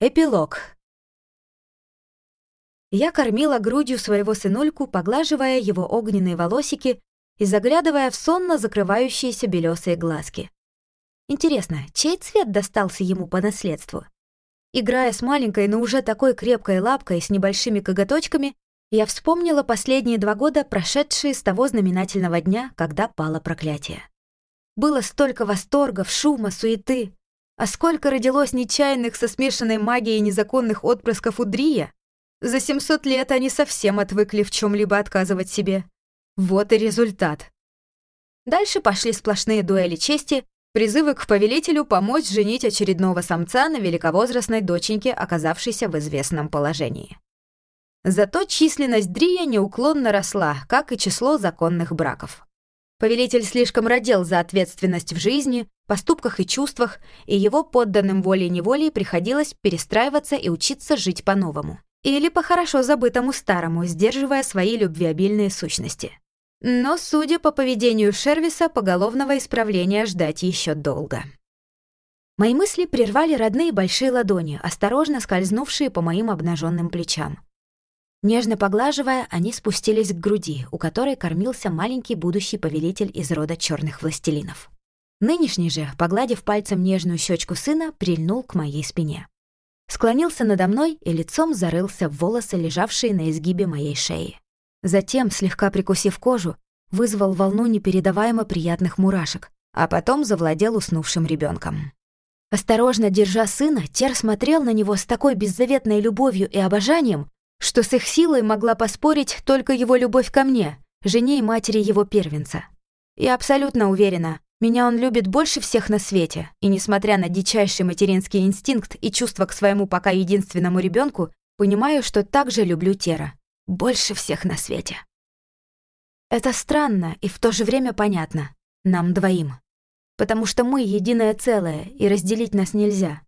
Эпилог. Я кормила грудью своего сынульку, поглаживая его огненные волосики и заглядывая в сонно закрывающиеся белесые глазки. Интересно, чей цвет достался ему по наследству? Играя с маленькой, но уже такой крепкой лапкой с небольшими коготочками, я вспомнила последние два года, прошедшие с того знаменательного дня, когда пало проклятие. Было столько восторгов, шума, суеты, а сколько родилось нечаянных со смешанной магией незаконных отпрысков у Дрия? За 700 лет они совсем отвыкли в чем либо отказывать себе. Вот и результат. Дальше пошли сплошные дуэли чести, призывы к повелителю помочь женить очередного самца на великовозрастной доченьке, оказавшейся в известном положении. Зато численность Дрия неуклонно росла, как и число законных браков. Повелитель слишком родил за ответственность в жизни, поступках и чувствах, и его подданным волей-неволей приходилось перестраиваться и учиться жить по-новому. Или по хорошо забытому старому, сдерживая свои любвеобильные сущности. Но, судя по поведению Шервиса, поголовного исправления ждать еще долго. Мои мысли прервали родные большие ладони, осторожно скользнувшие по моим обнаженным плечам. Нежно поглаживая, они спустились к груди, у которой кормился маленький будущий повелитель из рода черных властелинов. Нынешний же, погладив пальцем нежную щечку сына, прильнул к моей спине. Склонился надо мной и лицом зарылся в волосы, лежавшие на изгибе моей шеи. Затем, слегка прикусив кожу, вызвал волну непередаваемо приятных мурашек, а потом завладел уснувшим ребенком. Осторожно держа сына, Тер смотрел на него с такой беззаветной любовью и обожанием, что с их силой могла поспорить только его любовь ко мне, жене и матери его первенца. Я абсолютно уверена, меня он любит больше всех на свете, и несмотря на дичайший материнский инстинкт и чувство к своему пока единственному ребенку, понимаю, что также люблю Тера. Больше всех на свете. Это странно и в то же время понятно. Нам двоим. Потому что мы единое целое, и разделить нас нельзя.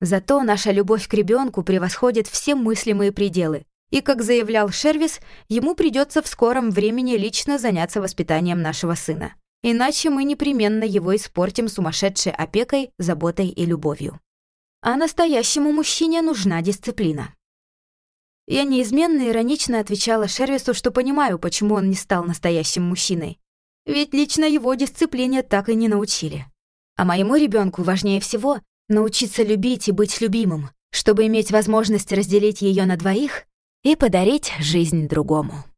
Зато наша любовь к ребенку превосходит все мыслимые пределы, и, как заявлял Шервис, ему придется в скором времени лично заняться воспитанием нашего сына. Иначе мы непременно его испортим сумасшедшей опекой, заботой и любовью. А настоящему мужчине нужна дисциплина. Я неизменно иронично отвечала Шервису, что понимаю, почему он не стал настоящим мужчиной. Ведь лично его дисциплине так и не научили. А моему ребенку важнее всего научиться любить и быть любимым, чтобы иметь возможность разделить ее на двоих и подарить жизнь другому.